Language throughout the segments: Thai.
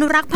นุรักษ์พัน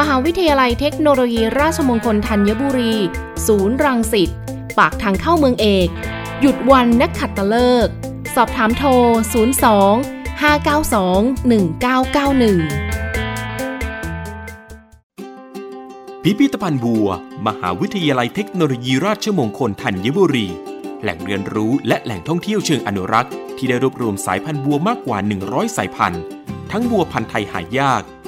มหาวิทยาลัยเทคโนโลยีราชมงคลธัญบุรี ศูนย์รังสิต ปากทางเข้าเมืองเอก หยุดวันนักขัดตะเลิก สอบถามโทร 02 592 1991 พิพิธภัณฑ์บัว มหาวิทยาลัยเทคโนโลยีราชมงคลธัญบุรี แหล่งเรียนรู้และแหล่งท่องเที่ยวเชิงอนุรักษ์ ที่ได้รวบรวมสายพันธุ์บัวมากกว่า 100 สายพันธุ์ ทั้งบัวพันธุ์ไทยหายาก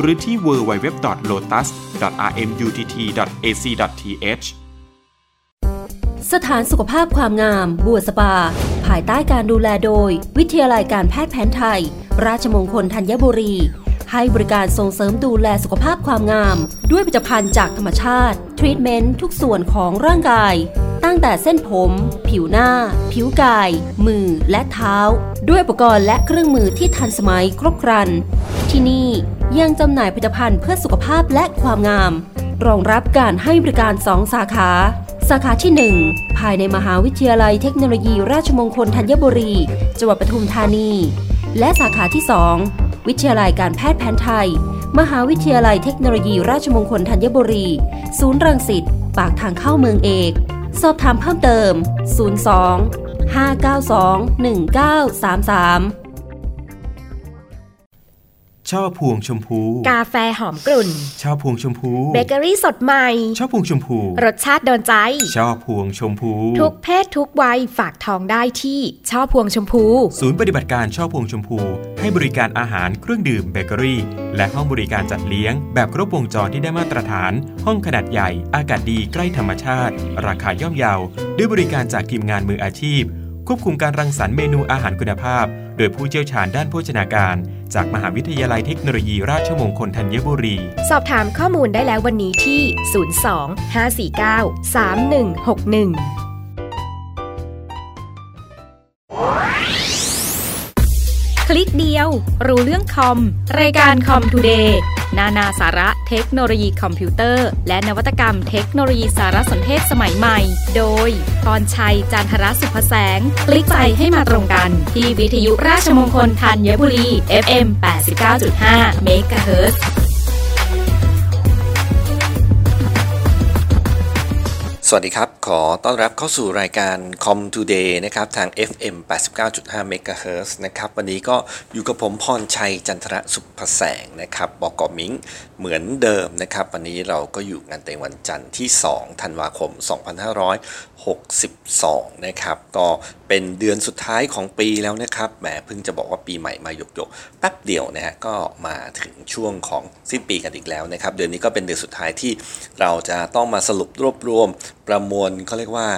หรือที่ www.lotus.rmutt.ac.th สถานสุขภาพความงาม บัวสปา ภายใต้การดูแลโดย วิทยาลัยการแพทย์แผนไทย ราชมงคลธัญบุรี ให้บริการส่งเสริมดูแลสุขภาพความงาม ด้วยผลิตภัณฑ์จากธรรมชาติ ทรีทเมนต์ทุกส่วนของร่างกาย ตั้งแต่เส้นผม ผิวหน้า ผิวกาย มือและเท้า ด้วยอุปกรณ์และเครื่องมือที่ทันสมัยครบครัน ที่นี่ ยังจำหน่ายผลิตภัณฑ์เพื่อสุขภาพและความงาม รองรับการให้บริการ 2 สาขา สาขาที่ 1 ภายในมหาวิทยาลัยเทคโนโลยี ราชมงคลธัญบุรีจังหวัดปทุมธานี และสาขาที่ 2 วิทยาลัยการแพทย์แผนไทย มหาวิทยาลัยเทคโนโลยี ราชมงคลธัญบุรี ศูนย์รังสิตปากทางเข้าเมืองเอก สอบถามเพิ่มเติม 02 592 1933 ช่อพวงชมพู กาแฟหอมกลุ่นช่อพวงชมพู เบเกอรี่สดใหม่ช่อพวงชมพู รสชาติโดนใจช่อพวงชมพู ทุกเพศทุกวัยฝากทองได้ที่ช่อพวงชมพู ศูนย์ปฏิบัติการช่อพวงชมพู ให้บริการอาหารเครื่องดื่มเบเกอรี่ และห้องบริการจัดเลี้ยง แบบครบวงจรที่ได้มาตรฐาน ห้องขนาดใหญ่ อากาศดีใกล้ธรรมชาติ ราคาย่อมเยา ด้วยบริการจากทีมงานมืออาชีพ ควบคุมการรังสรรค์เมนูอาหารคุณภาพ โดยผู้เชี่ยวชาญด้านโภชนาการ จากมหาวิทยาลัยเทคโนโลยีราชมงคลธัญบุรี สอบถามข้อมูลได้แล้ววันนี้ที่ 02 549 3161 ลิกเดียว รู้เรื่องคอม รายการคอมทูเดย์นานาสาระเทคโนโลยีคอมพิวเตอร์ และนวัตกรรมเทคโนโลยีสารสนเทศสมัยใหม่ โดยปอนชัย จันทรสุภแสง คลิกใจให้มาตรงกัน ที่วิทยุราชมงคลธัญบุรี FM 89.5 MHz สวัสดีครับ ขอต้อนรับเข้าสู่รายการ Com Today นะครับ ทาง FM 89.5 MHz นะครับ วันนี้ก็อยู่กับผมพรชัยจันทรสุภแสงนะครับบอกกอมิงเหมือนเดิมนะครับ วันนี้เราก็อยู่งานแต่งวันจันทร์ที่ 2 ธันวาคม 2562 นะครับ ก็ เป็นเดือนสุดท้ายของปีแล้วนะครับแหมเพิ่งจะบอกว่าปีใหม่มาหยกๆแป๊บเดียวนะฮะก็มาถึงช่วงของสิ้นปีกันอีกแล้วนะครับ เดือนนี้ก็เป็นเดือนสุดท้ายที่เราจะต้องมาสรุปรวบรวม ประมวลเขาเรียกว่า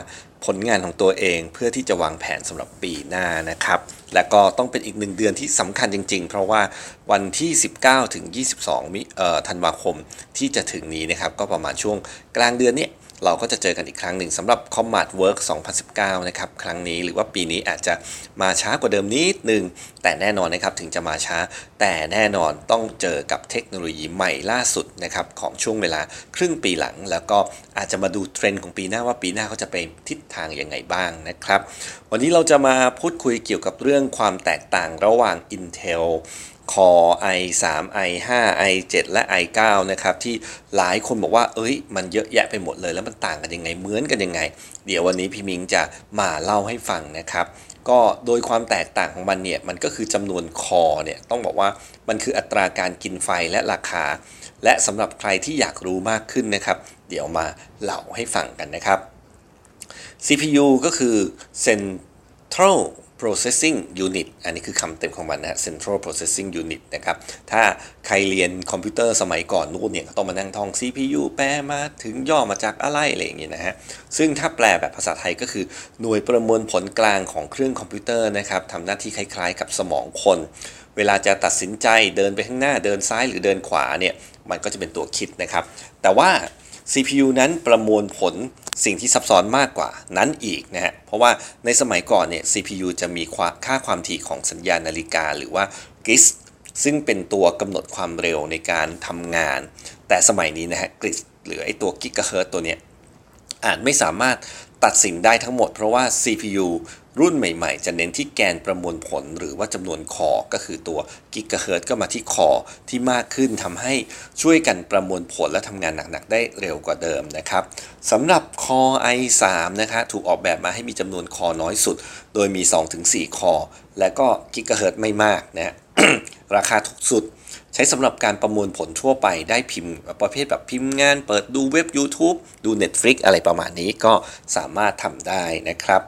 ผลงานของตัวเองเพื่อที่จะวางแผนสำหรับปีหน้านะครับ และก็ต้องเป็นอีกหนึ่งเดือนที่สำคัญจริง ๆ เพราะว่าวันที่ 19 ถึง 22มิธันวาคมที่จะถึงนี้นะครับ ก็ประมาณช่วงกลางเดือนนี้ เราก็จะเจอกันอีกครั้งหนึ่งสำหรับ Combat Work 2019 นะครับ ครั้งนี้หรือว่าปีนี้อาจจะมาช้ากว่าเดิมนิดนึง แต่แน่นอนนะครับถึงจะมาช้า แต่แน่นอนต้องเจอกับเทคโนโลยีใหม่ล่าสุดนะครับของช่วงเวลาครึ่งปีหลัง แล้วก็อาจจะมาดูเทรนด์ของปีหน้าว่าปีหน้าเขาจะไปทิศทางยังไงบ้างนะครับ วันนี้เราจะมาพูดคุยเกี่ยวกับเรื่องความแตกต่างระหว่าง Intel Core i3 i5 i7 และ i9 นะครับที่หลายคนบอกว่า เอ้ย มันเยอะแยะไปหมดเลยแล้วมันต่างกันยังไงเหมือนกันยังไง เดี๋ยววันนี้พี่มิงจะมาเล่าให้ฟังนะครับ ก็โดยความแตกต่างของมันเนี่ย มันก็คือจำนวนคอเนี่ย ต้องบอกว่ามันคืออัตราการกินไฟและราคา และสำหรับใครที่อยากรู้มากขึ้นนะครับ เดี๋ยวมาเล่าให้ฟังกันนะครับ CPU ก็คือ Central Processing Unit อันนี้คือคำเต็มของมันนะฮะ Central Processing Unit นะครับ ถ้าใครเรียนคอมพิวเตอร์สมัยก่อนนู่นเนี่ยต้องมานั่งท่อง CPU แปลมาถึงย่อมาจากอะไรอะไรอย่างเงี้ยนะฮะ ซึ่งถ้าแปลแบบภาษาไทยก็คือหน่วยประมวลผลกลางของเครื่องคอมพิวเตอร์นะครับทำหน้าที่คล้ายๆ กับสมองคน เวลาจะตัดสินใจเดินไปข้างหน้าเดินซ้ายหรือเดินขวาเนี่ยมันก็จะเป็นตัวคิดนะครับ แต่ว่า CPU นั้นประมวลผล สิ่งที่ซับซ้อนมากกว่านั้นอีกนะฮะ เพราะว่าในสมัยก่อนเนี่ย CPU จะมีค่าความถี่ของสัญญาณนาฬิกาหรือว่า GIS ซึ่งเป็นตัวกำหนดความเร็วในการทำงาน แต่สมัยนี้นะฮะ GIS หรือไอตัวกิกะเฮิรตตัวเนี้ยอาจไม่สามารถตัดสินได้ทั้งหมด เพราะว่า CPU รุ่นใหม่ๆ จะเน้นที่แกนประมวลผลหรือว่าจำนวนคอ ก็คือตัวกิกะเฮิรตก็มาที่คอที่มากขึ้นทำให้ช่วยกันประมวลผลและทำงานหนักๆ ได้เร็วกว่าเดิมนะครับสำหรับคอ i3 นะคะถูกออกแบบมาให้มีจำนวนคอน้อยสุด โดยมี 2-4 คอ และก็กิกะเฮิรตไม่มากนะราคาถูกสุด ใช้สำหรับการประมวลผลทั่วไปได้พิมพ์ประเภทแบบพิมพ์งานเปิดดูเว็บ YouTube ดู Netflix อะไรประมาณนี้ก็สามารถทำได้นะครับ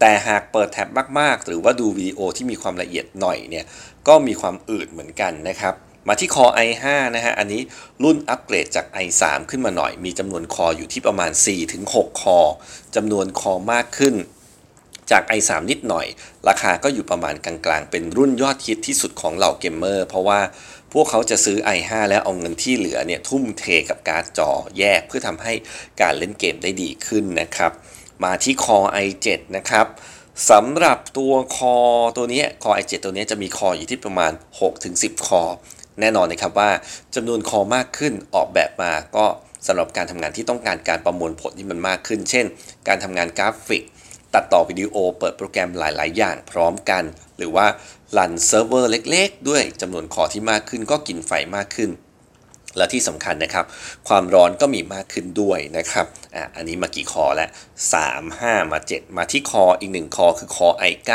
แต่หากเปิดแท็บมาก ๆ หรือว่าดูวิดีโอที่มีความละเอียดหน่อยเนี่ยก็มีความอืดเหมือนกันนะครับ มาที่คอ i5 นะฮะ อันนี้รุ่นอัปเกรดจาก i3 ขึ้นมาหน่อย มีจำนวนคออยู่ที่ประมาณ 4-6 คอจำนวนคอมากขึ้นจาก i3 นิดหน่อย ราคาก็อยู่ประมาณกลางๆ เป็นรุ่นยอดฮิตที่สุดของเหล่าเกมเมอร์ เพราะว่าพวกเขาจะซื้อ i5 แล้วเอาเงินที่เหลือเนี่ยทุ่มเทกับการ์ดจอแยกเพื่อทำให้การเล่นเกมได้ดีขึ้นนะครับ มาที่ Core i7 นะครับสำหรับตัว core ตัวนี้ Core i7 ตัวนี้จะมี core อยู่ที่ประมาณ 6-10 core แน่นอนนะครับว่าจำนวน core มากขึ้นออกแบบมาก็สำหรับการทำงานที่ต้องการการประมวลผลที่มันมากขึ้น เช่น การทำงานกราฟิก ตัดต่อวิดีโอ เปิดโปรแกรมหลาย ๆ อย่างพร้อมกัน หรือว่า run เซิร์ฟเวอร์เล็ก ๆ ด้วยจำนวน core ที่มากขึ้นก็กินไฟมากขึ้น และที่สำคัญนะครับ ความร้อนก็มีมากขึ้นด้วยนะครับอะอันนี้มากี่คอแล้ว3 5 มา 7 มาที่คออีก 1 คอคือคอ i9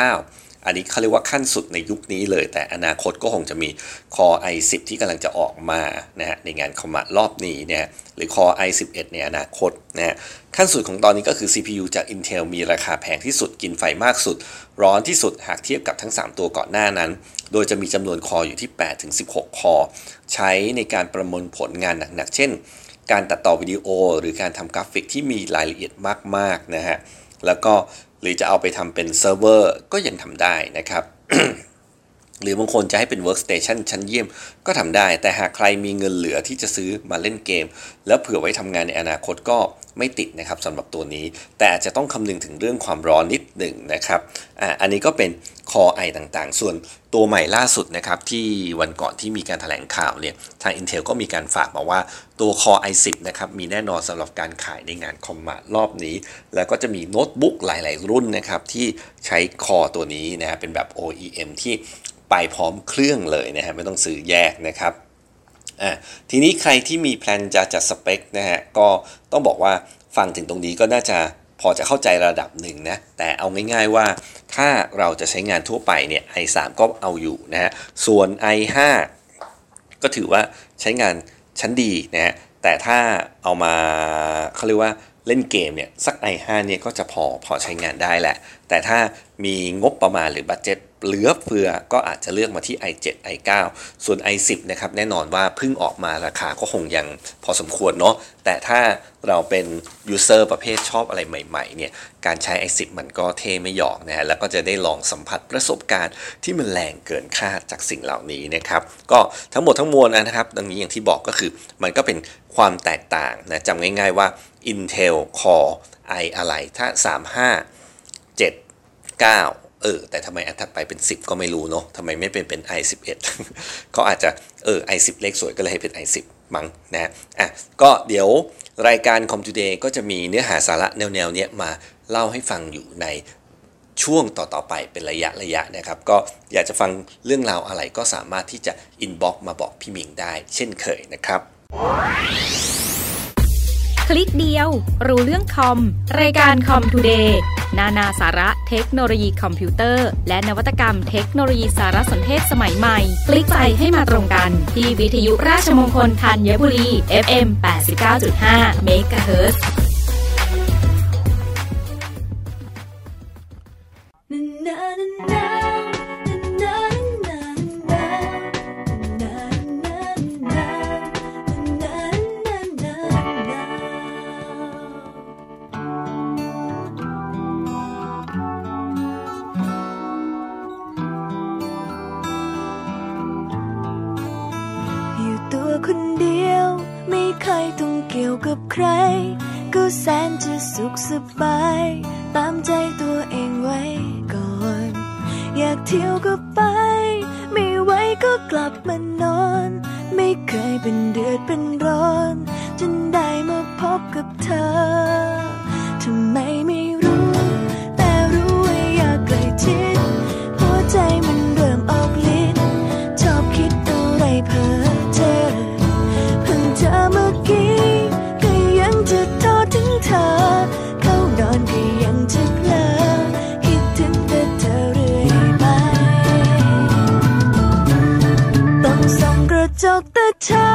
อันนี้เขาเรียกว่าขั้นสุดในยุคนี้เลย แต่อนาคตก็คงจะมี Core i10 ที่กำลังจะออกมานะฮะในงานคอมมารอบนี้เนี่ยหรือ Core i11 ในอนาคตนะฮะขั้นสุดของตอนนี้ก็คือ CPU จาก Intel มีราคาแพงที่สุดกินไฟมากสุด ร้อนที่สุดหากเทียบกับทั้ง 3 ตัวก่อนหน้านั้น โดยจะมีจำนวนคออยู่ที่ 8-16 คอ ใช้ในการประมวลผลงานหนักๆ เช่น การตัดต่อวิดีโอ หรือการทำกราฟิกที่มีรายละเอียดมากๆนะฮะ แล้วก็หรือจะเอาไปทำเป็นเซิร์ฟเวอร์ก็ยังทำได้นะครับ หรือบางคนจะให้เป็น workstation ชั้นเยี่ยมก็ทำได้ แต่หากใครมีเงินเหลือที่จะซื้อมาเล่นเกม แล้วเผื่อไว้ทำงานในอนาคตก็ไม่ติดนะครับสำหรับตัวนี้ แต่อาจจะต้องคำนึงถึงเรื่องความร้อนนิดหนึ่งนะครับอ่าอันนี้ก็เป็น Core i ต่างๆ ส่วนตัวใหม่ล่าสุดนะครับที่วันก่อนที่มีการถแถลงข่าวเนี่ยทาง Intel ก็มีการฝากมาว่าตัว Core i10 นะครับมีแน่นอนสำหรับการขายในงานคอมมารอบนี้ แล้วก็จะมีโน้ตบุ๊กหลาย ๆ รุ่นนะครับที่ใช้คอตัวนี้นะฮะเป็นแบบ OEM ที่ ไปพร้อมเครื่องเลยนะฮะไม่ต้องซื้อแยกนะครับอะทีนี้ใครที่มีแพลนจะจัดสเปคนะฮะก็ต้องบอกว่าฟังถึงตรงนี้ก็น่าจะพอจะเข้าใจระดับหนึ่งนะ แต่เอาง่ายๆว่าถ้าเราจะใช้งานทั่วไปเนี่ย i3 ก็เอาอยู่นะฮะ ส่วน i5 ก็ถือว่าใช้งานชั้นดีนะฮะ แต่ถ้าเอามาเขาเรียกว่าเล่นเกมเนี่ย สัก i5 เนี่ยก็จะพอพอใช้งานได้แหละ แต่ถ้ามีงบประมาณหรือบัตเจ็ต เหลือเฟือก็อาจจะเลือกมาที่ i7 i9 ส่วน i10 นะครับแน่นอนว่าเพิ่งออกมาราคาก็คงยังพอสมควรเนาะแต่ถ้าเราเป็นยูเซอร์ประเภทชอบอะไรใหม่ๆเนี่ยการใช้ i10 มันก็เท่ไม่หยอกนะฮะแล้วก็จะได้ลองสัมผัสประสบการณ์ที่มันแรงเกินคาดจากสิ่งเหล่านี้นะครับก็ทั้งหมดทั้งมวลนะครับดังนี้อย่างที่บอกก็คือมันก็เป็นความแตกต่างนะจำง่ายๆว่า Intel Core i อะไรถ้า 35 7 9 เออ แต่ทำไมอันถัดไปเป็น 10 ก็ไม่รู้เนาะทำไมไม่เป็นเป็น i11 เขาอาจจะเออ i10 เลขสวยก็เลยให้เป็น i10 มั้งนะอะก็เดี๋ยวรายการ Com Today ก็จะมีเนื้อหาสาระแนวๆเนี้ยมาเล่าให้ฟังอยู่ในช่วงต่อๆไปเป็นระยะระยะนะครับ ก็อยากจะฟังเรื่องราวอะไรก็สามารถที่จะ inbox มาบอกพี่มิงได้เช่นเคยนะครับ คลิกเดียว รู้เรื่องคอม รายการ Com Today นานาสาระเทคโนโลยีคอมพิวเตอร์ และนวัตกรรมเทคโนโลยีสารสนเทศสมัยใหม่ คลิกไปให้มาตรงกัน ที่วิทยุราชมงคลธัญบุรี FM 89.5 MHz กี่ยวกับใคร ก็แสนจะสุขสบาย ตามใจตัวเองไว้ก่อน อยากเที่ยวก็ไป ไม่ไหวก็กลับมานอน ไม่เคยเป็นเดือดเป็นร้อน จนได้มาพบกับเธอทำไมไม่รู้ แต่รู้ว่าอยากใกล้ชิดหัวใจมัน จ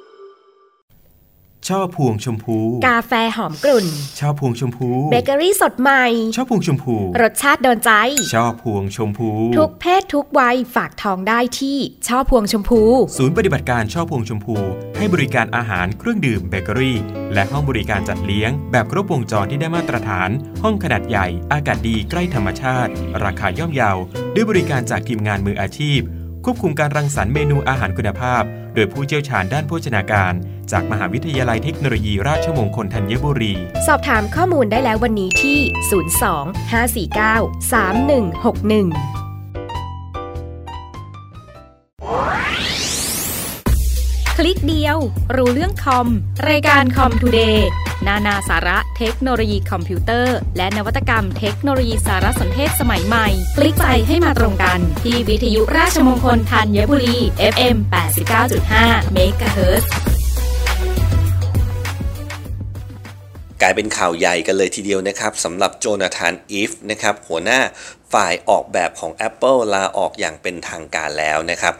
ช่อพวงชมพู กาแฟหอมกรุ่นช่อพวงชมพู เบเกอรี่สดใหม่ช่อพวงชมพู รสชาติโดนใจช่อพวงชมพู ทุกเพศทุกวัยฝากท้องได้ที่ช่อพวงชมพู ศูนย์ปฏิบัติการช่อพวงชมพู ให้บริการอาหารเครื่องดื่มเบเกอรี่ และห้องบริการจัดเลี้ยง แบบครบวงจรที่ได้มาตรฐาน ห้องขนาดใหญ่ อากาศดีใกล้ธรรมชาติ ราคาย่อมเยา ด้วยบริการจากทีมงานมืออาชีพ ควบคุมการรังสรรค์เมนูอาหารคุณภาพ โดยผู้เชี่ยวชาญด้านโภชนาการ จากมหาวิทยาลัยเทคโนโลยีราชมงคลธัญบุรี สอบถามข้อมูลได้แล้ววันนี้ที่ 02 549 3161คลิกเดียว รู้เรื่องคอม รายการคอมทูเดย์นานาสาระ เทคโนโลยีคอมพิวเตอร์ และนวัตกรรมเทคโนโลยีสารสนเทศสมัยใหม่ คลิกไปให้มาตรงกัน ที่วิทยุราชมงคลธัญบุรี FM 89.5 MHz กลายเป็นข่าวใหญ่กันเลยทีเดียวนะครับสำหรับโจนาธานอีฟนะครับหัวหน้าฝ่ายออกแบบของ Apple ลาออกอย่างเป็นทางการแล้วนะครับ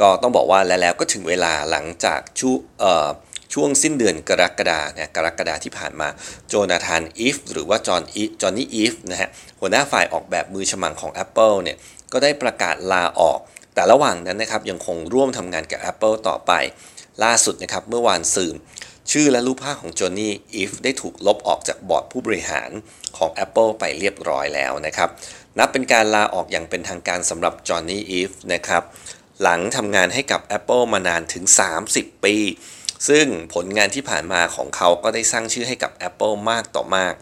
ก็ต้องบอกว่าแล้วแล้วก็ถึงเวลาหลังจากชูเอ่อ ช่วงสิ้นเดือนกรกฎาเนี่ยกรกฎาที่ผ่านมาโจนาธานอีฟหรือว่าจอห์นอีจอห์นนี่อีฟนะฮะหัวหน้าฝ่ายออกแบบมือฉมังของ Apple เนี่ยก็ได้ประกาศลาออก แต่ระหว่างนั้นนะครับยังคงร่วมทำงานกับ Apple ต่อไป ล่าสุดนะครับเมื่อวานซืนชื่อและรูปภาพของจอห์นนี่อีฟได้ถูกลบออกจากบอร์ดผู้บริหารของ Apple ไปเรียบร้อยแล้วนะครับ นับเป็นการลาออกอย่างเป็นทางการสำหรับจอห์นนี่อีฟนะครับ หลังทำงานให้กับ Apple มานานถึง 30 ปี ซึ่งผลงานที่ผ่านมาของเขาก็ได้สร้างชื่อให้กับ Apple มากต่อมาก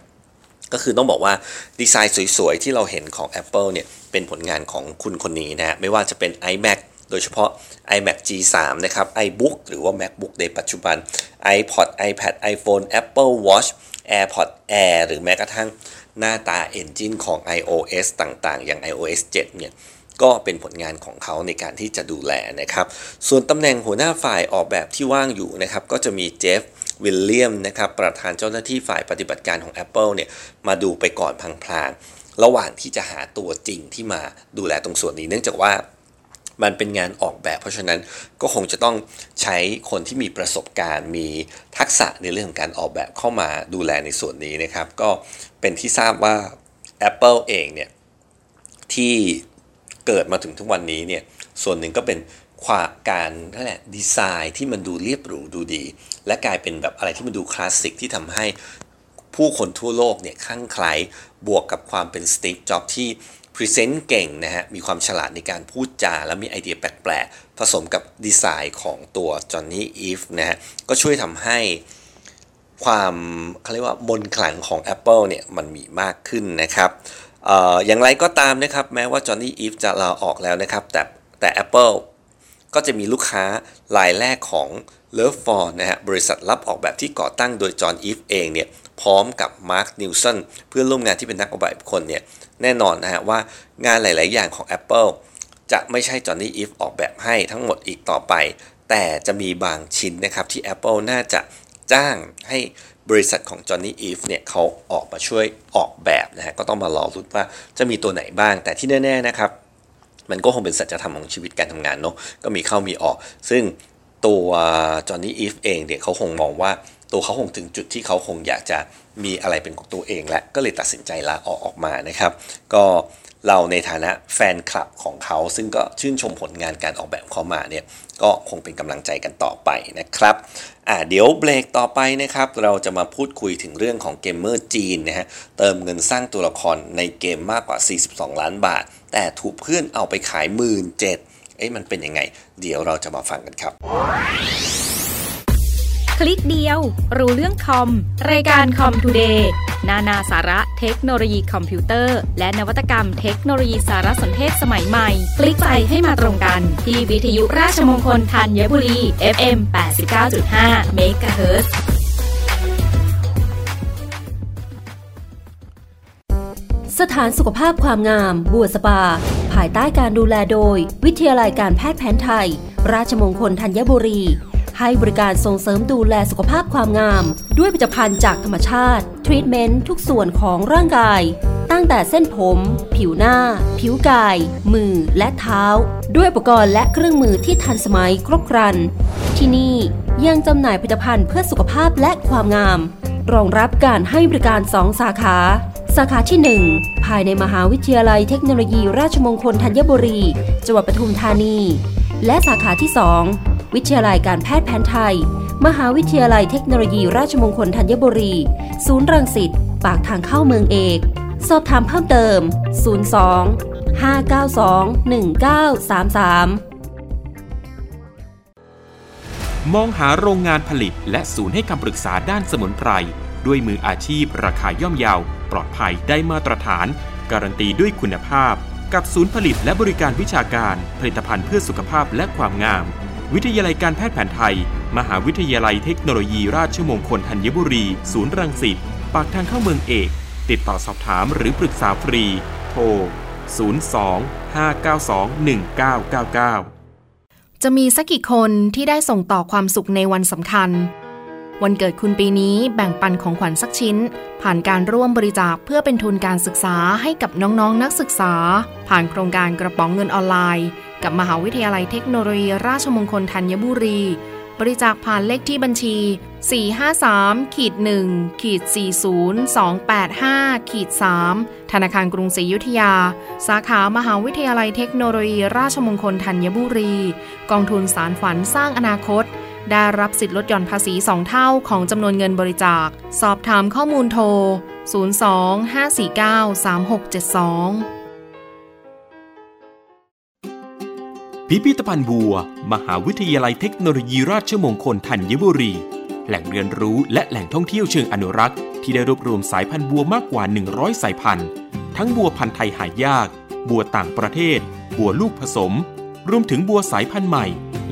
ก็คือต้องบอกว่าดีไซน์สวยๆ ที่เราเห็นของ Apple เนี่ยเป็นผลงานของคุณคนนี้นะไม่ว่าจะเป็น iMac โดยเฉพาะ iMac G3 นะครับ iBook หรือว่า MacBook ในปัจจุบัน iPod iPad iPhone Apple Watch AirPod Air หรือแม้กระทั่งหน้าตา Engine ของ iOS ต่างๆ อย่าง iOS 7 เนี่ย ก็เป็นผลงานของเขาในการที่จะดูแลนะครับ ส่วนตำแหน่งหัวหน้าฝ่ายออกแบบที่ว่างอยู่นะครับ ก็จะมีเจฟวิลเลียมนะครับประธานเจ้าหน้าที่ฝ่ายปฏิบัติการของ Apple เนี่ยมาดูไปก่อนพลางๆ ระหว่างที่จะหาตัวจริงที่มาดูแลตรงส่วนนี้ เนื่องจากว่ามันเป็นงานออกแบบ เพราะฉะนั้นก็คงจะต้องใช้คนที่มีประสบการณ์ มีทักษะในเรื่องของการออกแบบเข้ามาดูแลในส่วนนี้นะครับ ก็เป็นที่ทราบว่า Apple เองเนี่ยที่ เกิดมาถึงทุกวันนี้เนี่ยส่วนหนึ่งก็เป็นความการนั่นแหละดีไซน์ที่มันดูเรียบหรูดูดี และกลายเป็นแบบอะไรที่มันดูคลาสสิกที่ทำให้ผู้คนทั่วโลกเนี่ยคลั่งไคล้บวกกับความเป็น Steve Jobs ที่ present เก่งนะฮะ มีความฉลาดในการพูดจา และมีไอเดียแปลกๆ ผสมกับดีไซน์ของตัว Jony Ive นะฮะ ก็ช่วยทำให้ความเขาเรียกว่ามนขลังของ Apple เนี่ย มันมีมากขึ้นนะครับ อย่างไรก็ตามนะครับแม้ว่าจอห์นนี่อีฟจะลาออกแล้วนะครับ แต่แต่ Apple ก็จะมีลูกค้ารายแรกของ Love for นะฮะบริษัทรับออกแบบที่ก่อตั้งโดยจอห์นอีฟเองเนี่ยพร้อมกับมาร์คนิวสันเพื่อนร่วมงานที่เป็นนักออกแบบคนเนี่ยแน่นอนนะฮะว่างานหลาย ๆ อย่างของ Apple จะไม่ใช่จอห์นนี่อีฟออกแบบให้ทั้งหมดอีกต่อไป แต่จะมีบางชิ้นนะครับที่ Apple น่าจะจ้างให้ บริษัทของจอห์นนี่อีฟเนี่ยเขาออกมาช่วยออกแบบนะฮะก็ต้องมารอรุ้นว่าจะมีตัวไหนบ้าง แต่ที่แน่ๆนะครับ มันก็คงเป็นสัจธรรมของชีวิตการทำงานเนาะก็มีเข้ามีออก ซึ่งตัวจอห์นนี่อีฟเองเนี่ยเขาคงมองว่าตัวเขาคงถึงจุดที่เขาคงอยากจะมีอะไรเป็นของตัวเองและก็เลยตัดสินใจลาออกออกมานะครับ ก็ เราในฐานะแฟนคลับของเขา ซึ่งก็ชื่นชมผลงานการออกแบบเขามาเนี่ยก็คงเป็นกำลังใจกันต่อไปนะครับอ่าเดี๋ยวเบรกต่อไปนะครับ เราจะมาพูดคุยถึงเรื่องของเกมเมอร์จีนนะฮะเติมเงินสร้างตัวละครในเกมมากกว่า 42 ล้านบาท แต่ถูกเพื่อนเอาไปขายหมื่นเจ็ดเอ๊ะมันเป็นยังไง เดี๋ยวเราจะมาฟังกันครับ คลิกเดียว รู้เรื่องคอม รายการ Com Today นานาสาระ เทคโนโลยีคอมพิวเตอร์ และนวัตกรรมเทคโนโลยีสารสนเทศสมัยใหม่ คลิกไปให้มาตรงกัน ที่วิทยุราชมงคลธัญบุรี FM 89.5 MHz สถานสุขภาพความงาม บัวสปา ภายใต้การดูแลโดย วิทยาลัยการแพทย์แผนไทย ราชมงคลธัญบุรี ให้บริการส่งเสริมดูแลสุขภาพความงาม ด้วยผลิตภัณฑ์จากธรรมชาติ ทรีตเมนต์ทุกส่วนของร่างกาย ตั้งแต่เส้นผม ผิวหน้า ผิวกาย มือและเท้า ด้วยอุปกรณ์และเครื่องมือที่ทันสมัยครบครัน ที่นี่ยังจำหน่ายผลิตภัณฑ์เพื่อสุขภาพและความงาม รองรับการให้บริการ 2 สาขาสาขาที่ 1 ภายในมหาวิทยาลัยเทคโนโลยีราชมงคลธัญบุรี จังหวัดปทุมธานี และสาขาที่ 2 วิทยาลัยการแพทย์แผนไทย มหาวิทยาลัยเทคโนโลยีราชมงคลธัญบุรี ศูนย์รังสิต ปากทางเข้าเมืองเอก สอบถามเพิ่มเติม 02 592 1933มองหาโรงงานผลิตและศูนย์ให้คำปรึกษาด้านสมุนไพร ด้วยมืออาชีพราคาย่อมเยาว ปลอดภัยได้มาตรฐาน การันตีด้วยคุณภาพ กับศูนย์ผลิตและบริการวิชาการ ผลิตภัณฑ์เพื่อสุขภาพและความงาม วิทยาลัยการแพทย์แผนไทย มหาวิทยาลัยเทคโนโลยีราชมงคลธัญบุรี ศูนย์รังสิต ปากทางเข้าเมืองเอก ติดต่อสอบถามหรือปรึกษาฟรี โทร 02-592-1999 จะมีสักกี่คนที่ได้ส่งต่อความสุขในวันสำคัญ วันเกิดคุณปีนี้แบ่งปันของขวัญสักชิ้น ผ่านการร่วมบริจาคเพื่อเป็นทุนการศึกษาให้กับน้องๆนนักศึกษา ผ่านโครงการกระป๋องเงินออนไลน์ กับมหาวิทยาลัยเทคโนโลยีราชมงคลธัญบุรี บริจาคผ่านเลขที่บัญชี 453ขีด1ขีด40285ขีด3ธนาคารกรุงศรีอยุธยา สาขามหาวิทยาลัยเทคโนโลยีราชมงคลธัญบุรี กองทุนสารฝันสร้างอนาคต ได้รับสิทธิลดหย่อนภาษี 2 เท่าของจำนวนเงินบริจาค สอบถามข้อมูลโทร 02-549-3672 พิพิธภัณฑ์บัว มหาวิทยาลัยเทคโนโลยีราชมงคลธัญบุรี แหล่งเรียนรู้และแหล่งท่องเที่ยวเชิงอนุรักษ์ ที่ได้รวบรวมสายพันธุ์บัวมากกว่า 100 สายพันธุ์ ทั้งบัวพันธุ์ไทยหายาก บัวต่างประเทศ บัวลูกผสม รวมถึงบัวสายพันธุ์ใหม่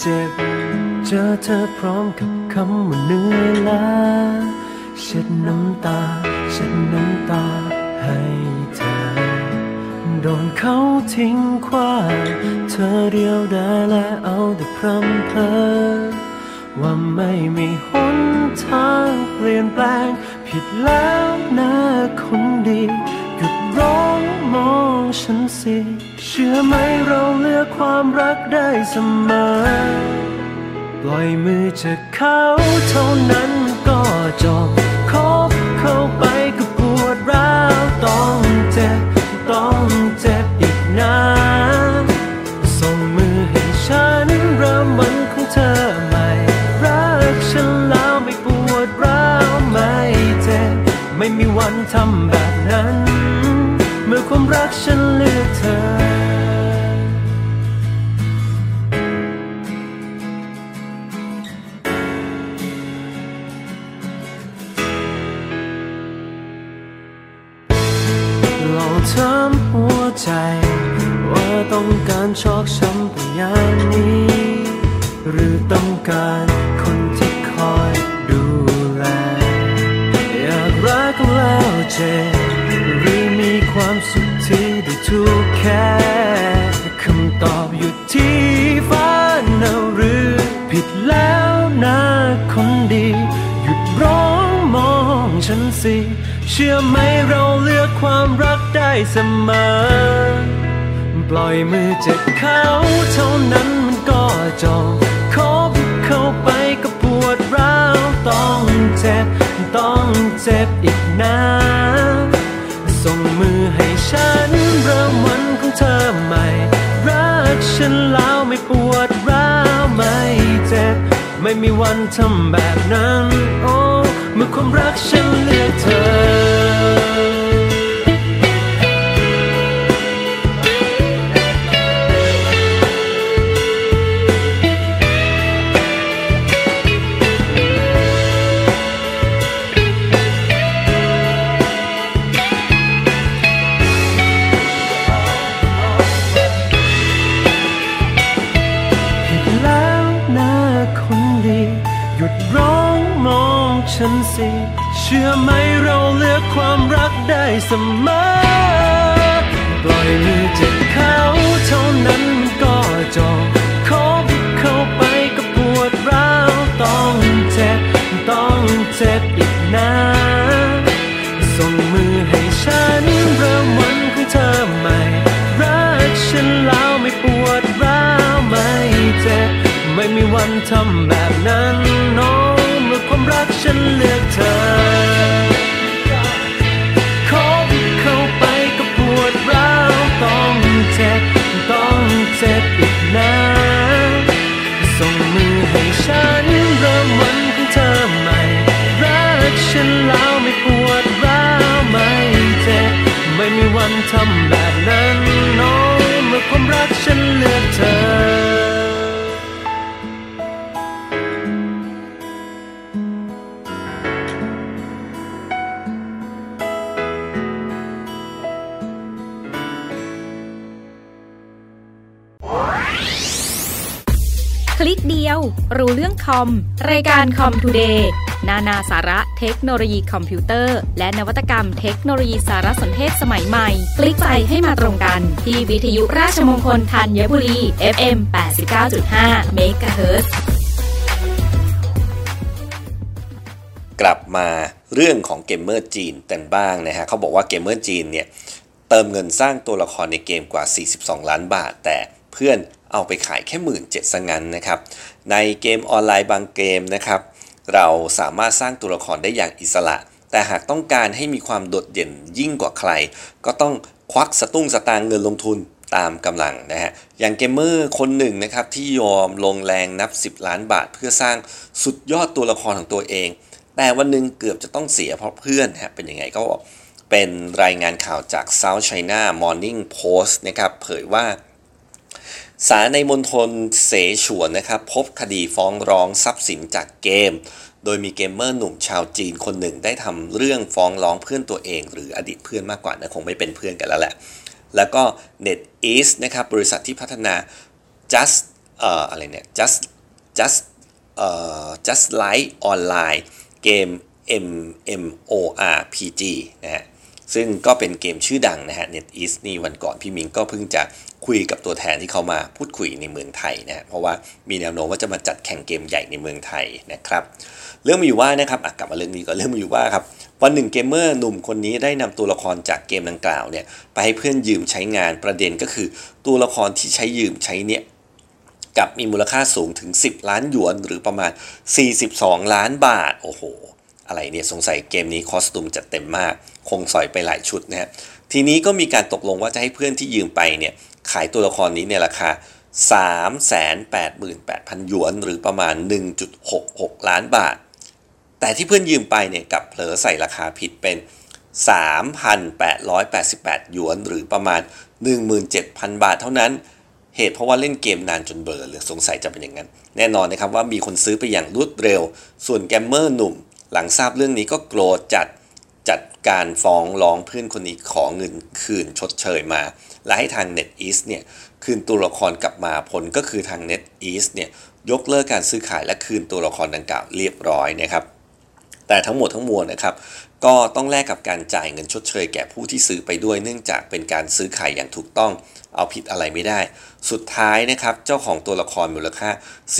เจ็บ เจอเธอพร้อมกับคำว่าเหนื่อยล้าเช็ดน้ำตา เช็ดน้ำตาให้เธอ โดนเขาทิ้งขว้าเธอเดียวได้และเอาแต่พรำเพอว่าไม่มีหนทางเปลี่ยนแปลง ผิดแล้วนะคนดี หยุดร้องมองฉันสิ ชื่อไหมเราเลือกความรักได้เสมอ ปล่อยมือจากเขาเท่านั้นก็จบคบเข้าไปก็ปวดร้าวต้องเจ็บต้องเจ็บอีกนานส่งมือให้ฉันเริ่มวันของเธอใหม่ รักฉันแล้วไม่ปวดร้าวไม่เจ็บไม่มีวันทำแบบนั้น เมื่อความรักฉันเลือกเธอ ถามหัวใจ ว่าต้องการชอกช้ำปอย่างนี้ หรือต้องการคนที่คอยดูแล อยากรักแล้วเจ็บหรือมีความสุขที่ได้ถูกแค่คำตอบอยู่ที่ฟ้านะหรือผิดแล้วนะคนดี หยุดร้องมองฉันสิ เชื่อไหมเราเลือกความรักได้เสมอ ปล่อยมือจากเขาเท่านั้นมันก็จบคบเข้าไปก็ปวดร้าวต้องเจ็บต้องเจ็บอีกนานส่งมือให้ฉันเริ่มวันของเธอใหม่ รักฉันแล้วไม่ปวดร้าวไม่เจ็บ ไม่มีวันทำแบบนั้นโอ้ เมื่อความรักฉันเลือกเธอำแบบนั้นน้องเมื่อความรักฉันเลือกเธอคบเข้าไปก็ปวดร้าวต้องเจ็บต้องเจ็บอีกนานส่งมือให้ฉันเริ่มวันของเธอใหม่ รักฉันแล้วไม่ปวดร้าวไม่เจ็บไม่มีวันทำแบบนั้นน้องเมื่อความรักฉันเลือกเธอ รู้เรื่องคอม รายการคอมทูเดย์นานาสาระเทคโนโลยีคอมพิวเตอร์ และนวัตกรรมเทคโนโลยีสารสนเทศสมัยใหม่ คลิกไปให้มาตรงกัน ที่วิทยุราชมงคลธัญบุรี FM 89.5 MHz กลับมาเรื่องของเกมเมอร์จีนกันบ้างนะฮะเขาบอกว่าเกมเมอร์จีนเนี่ยเติมเงินสร้างตัวละครในเกมกว่า 42 ล้านบาท แต่เพื่อน เอาไปขายแค่หมื่นเจ็ดซะงั้นนะครับ ในเกมออนไลน์บางเกมนะครับ เราสามารถสร้างตัวละครได้อย่างอิสระ แต่หากต้องการให้มีความโดดเด่นยิ่งกว่าใคร ก็ต้องควักสตุ้งสตางเงินลงทุนตามกำลังนะฮะ อย่างเกมเมอร์คนหนึ่งนะครับที่ยอมลงแรงนับ 10 ล้านบาท เพื่อสร้างสุดยอดตัวละครของตัวเอง แต่วันหนึ่งเกือบจะต้องเสียเพราะเพื่อนฮะเป็นยังไงก็เป็นรายงานข่าวจาก South China Morning Post นะครับเผยว่า ศาลในมณฑลเสฉวนนะครับพบคดีฟ้องร้องทรัพย์สินจากเกม โดยมีเกมเมอร์หนุ่มชาวจีนคนหนึ่งได้ทำเรื่องฟ้องร้องเพื่อนตัวเอง หรืออดีตเพื่อนมากกว่านะคงไม่เป็นเพื่อนกันแล้วแหละ แล้วก็ NetEase นะครับบริษัทที่พัฒนา just เอ่ออะไรเนี่ย just just เอ่อ just like online เกม MMORPG นะฮะ ซึ่งก็เป็นเกมชื่อดังนะฮะ NetEase นี่วันก่อนพี่มิงก็เพิ่งจะคุยกับตัวแทนที่เขามาพูดคุยในเมืองไทยนะเพราะว่ามีแนวโน้มว่าจะมาจัดแข่งเกมใหญ่ในเมืองไทยนะครับ เรื่องมีอยู่ว่านะครับกลับมาเรื่องนี้ก่อนเรื่องมีอยู่ว่าครับวันหนึ่งเกมเมอร์หนุ่มคนนี้ได้นำตัวละครจากเกมดังกล่าวเนี่ยไปให้เพื่อนยืมใช้งานประเด็นก็คือตัวละครที่ใช้ยืมใช้เนี่ยกับมีมูลค่าสูงถึง 10 ล้านหยวนหรือประมาณ 42 ล้านบาทโอ้โห อะไรเนี่ยสงสัยเกมนี้คอสตูมจัดเต็มมาก คงสอยไปหลายชุดนะฮะทีนี้ก็มีการตกลงว่าจะให้เพื่อนที่ยืมไปเนี่ยขายตัวละครนี้ในราคา 388,000 หยวนหรือประมาณ 1.66 ล้านบาท แต่ที่เพื่อนยืมไปเนี่ยกับเผลอใส่ราคาผิดเป็น 3,888 หยวนหรือประมาณ 17,000 บาทเท่านั้น เหตุเพราะว่าเล่นเกมนานจนเบลอหรือสงสัยจะเป็นอย่างนั้น แน่นอนนะครับว่ามีคนซื้อไปอย่างรวดเร็ว ส่วนเกมเมอร์หนุ่ม หลังทราบเรื่องนี้ก็โกรธจัดจัดการฟ้องร้องเพื่อนคนนี้ขอเงินคืนชดเชยมา และให้ทาง NetEase เนี่ยคืนตัวละครกลับมาผลก็คือทาง NetEase เนี่ยยกเลิกการซื้อขายและคืนตัวละครดังกล่าวเรียบร้อยนะครับแต่ทั้งหมดทั้งมวลนะครับ ก็ต้องแลกกับการจ่ายเงินชดเชยแก่ผู้ที่ซื้อไปด้วยเนื่องจากเป็นการซื้อขายอย่างถูกต้อง เอาผิดอะไรไม่ได้ สุดท้ายนะครับ เจ้าของตัวละครมูลค่า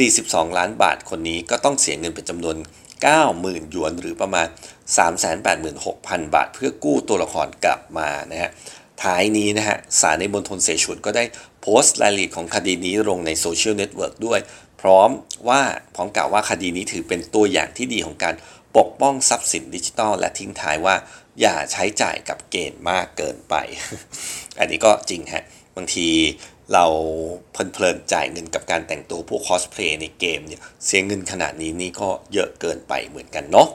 42 ล้านบาทคนนี้ก็ต้องเสียเงินเป็นจำนวน 90,000 หยวน หรือประมาณ 386,000 บาท เพื่อกู้ตัวละครกลับมานะฮะท้ายนี้นะฮะศาลในมณฑลเสฉวนก็ได้โพสต์รายละเอียดของคดีนี้ลงในโซเชียลเน็ตเวิร์กด้วย พร้อมว่าพร้อมกล่าวว่าคดีนี้ถือเป็นตัวอย่างที่ดีของการปกป้องทรัพย์สินดิจิทัล และทิ้งท้ายว่าอย่าใช้จ่ายกับเกณฑ์มากเกินไป อันนี้ก็จริงฮะ บางที เราเพลินๆจ่ายเงินกับการแต่งตัวพวกคอสเพลย์ในเกมเนี่ยเสียเงินขนาดนี้นี่ก็เยอะเกินไปเหมือนกันเนาะ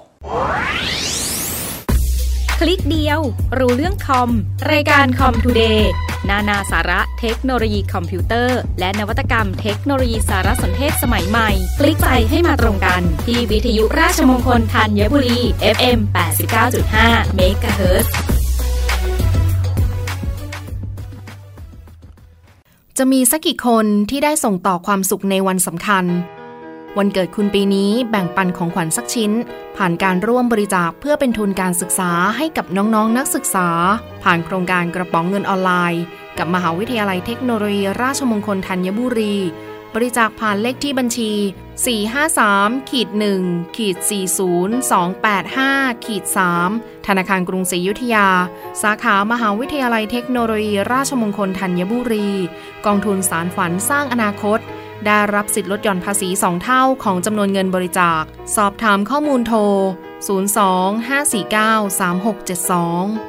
คลิกเดียว รู้เรื่องคอม รายการคอมทูเดย์นานาสาระเทคโนโลยีคอมพิวเตอร์ และนวัตกรรมเทคโนโลยีสารสนเทศสมัยใหม่ คลิกไปให้มาตรงกัน ที่วิทยุราชมงคลธัญบุรี FM 89.5 MHz จะมีสักกี่คนที่ได้ส่งต่อความสุขในวันสำคัญ วันเกิดคุณปีนี้แบ่งปันของขวัญสักชิ้น ผ่านการร่วมบริจาคเพื่อเป็นทุนการศึกษาให้กับน้องๆนนักศึกษา ผ่านโครงการกระป๋องเงินออนไลน์ กับมหาวิทยาลัยเทคโนโลยีราชมงคลธัญบุรี บริจาคผ่านเลขที่บัญชี 453ขีด1ขีด40285ขีด3ธนาคารกรุงศรีอยุธยา สาขามหาวิทยาลัยเทคโนโลยี ราชมงคลธัญบุรี กองทุนสารฝันสร้างอนาคต ได้รับสิทธิลดหย่อนภาษี 2 เท่าของจำนวนเงินบริจาค สอบถามข้อมูลโทร 02-549-3672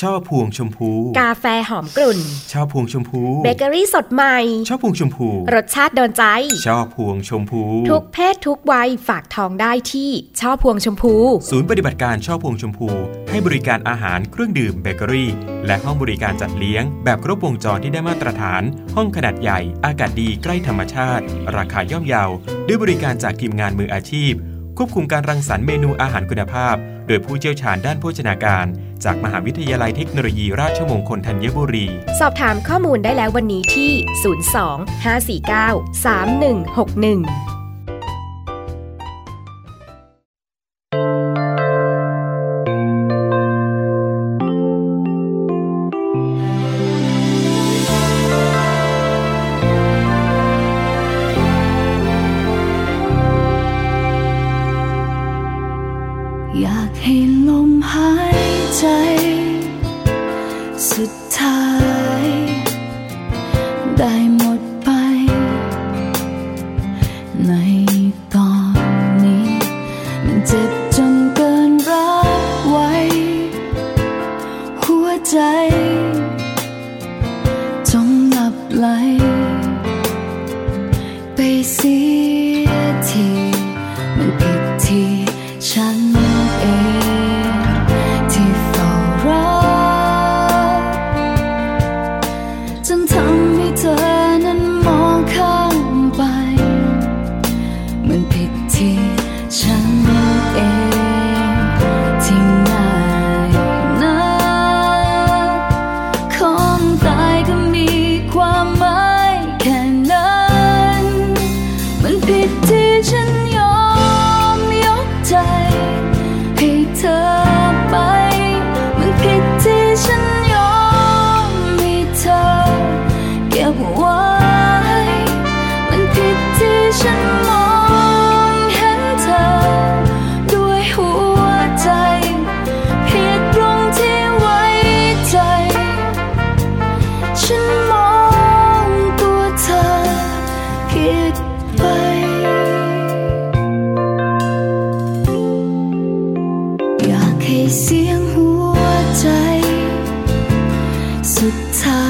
ช่อพวงชมพู กาแฟหอมกลุ่นช่อพวงชมพู เบเกอรี่สดใหม่ช่อพวงชมพู รสชาติโดนใจช่อพวงชมพู ทุกเพศทุกวัยฝากทองได้ที่ช่อพวงชมพู ศูนย์ปฏิบัติการช่อพวงชมพู ให้บริการอาหารเครื่องดื่มเบเกอรี่ และห้องบริการจัดเลี้ยง แบบครบวงจรที่ได้มาตรฐาน ห้องขนาดใหญ่ อากาศดีใกล้ธรรมชาติ ราคาย่อมเยาด้วยบริการจากทีมงานมืออาชีพ ควบคุมการรังสรรค์เมนูอาหารคุณภาพ โดยผู้เชี่ยวชาญด้านโภชนาการ จากมหาวิทยาลัยเทคโนโลยีราชมงคลธัญบุรี สอบถามข้อมูลได้แล้ววันนี้ที่ 02 549 3161 ให้เสียงหัวใจ สุดท้าย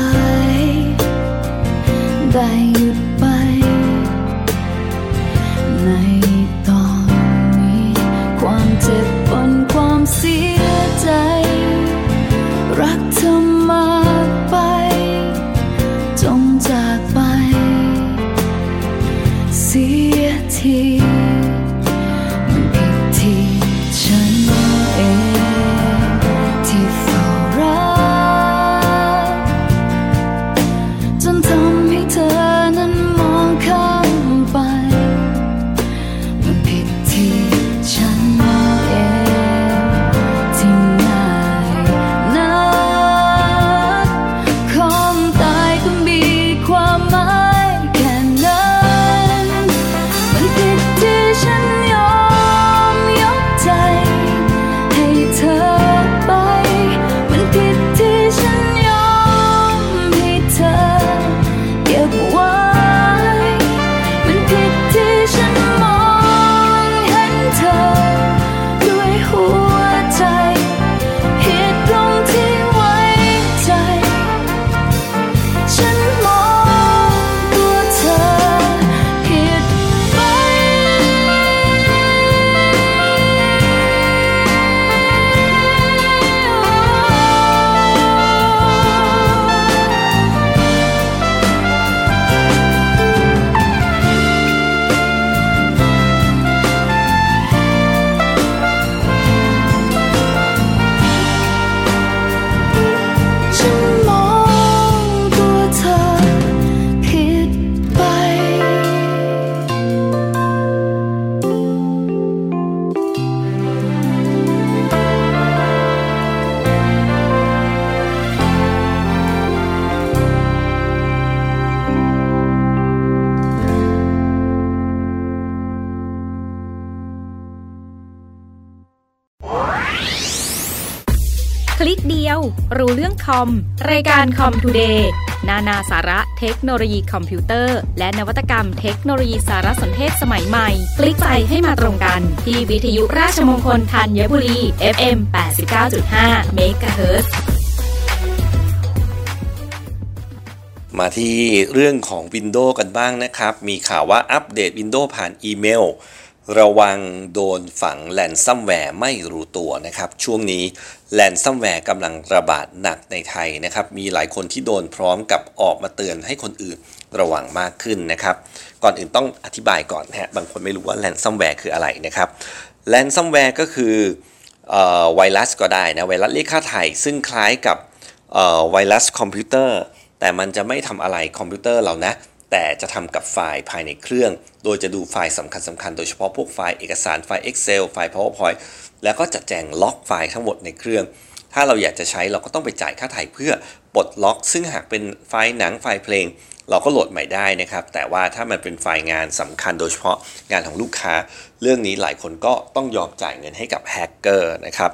รื่องคอม รายการคอมทูเดย์นานาสาระเทคโนโลยีคอมพิวเตอร์ และนวัตกรรมเทคโนโลยีสารสนเทศสมัยใหม่ คลิกไปให้มาตรงกัน ที่วิทยุราชมงคลธัญบุรี FM 89.5 MHz มาที่เรื่องของ Windows กันบ้างนะครับ มีข่าวว่าอัปเดต Windows ผ่านอีเมล ระวังโดนฝังแรนซัมแวร์ไม่รู้ตัวนะครับ ช่วงนี้แรนซัมแวร์กำลังระบาดหนักในไทยนะครับ มีหลายคนที่โดนพร้อมกับออกมาเตือนให้คนอื่นระวังมากขึ้นนะครับ ก่อนอื่นต้องอธิบายก่อนนะฮะบางคนไม่รู้ว่าแรนซัมแวร์คืออะไรนะครับแรนซัมแวร์ก็คือไวรัสก็ได้นะไวรัสเรียกค่าไถ่ซึ่งคล้ายกับไวรัสคอมพิวเตอร์ แต่มันจะไม่ทำอะไรคอมพิวเตอร์เรานะ แต่จะทำกับไฟล์ภายในเครื่อง โดยจะดูไฟล์สำคัญสำคัญโดยเฉพาะพวกไฟล์เอกสารไฟล์ Excel ไฟล์ PowerPoint แล้วก็จัดแจงล็อกไฟล์ทั้งหมดในเครื่อง ถ้าเราอยากจะใช้เราก็ต้องไปจ่ายค่าไถ่เพื่อปลดล็อก ซึ่งหากเป็นไฟล์หนังไฟล์เพลง เราก็โหลดใหม่ได้นะครับ แต่ว่าถ้ามันเป็นไฟล์งานสำคัญโดยเฉพาะงานของลูกค้า เรื่องนี้หลายคนก็ต้องยอมจ่ายเงินให้กับแฮกเกอร์นะครับ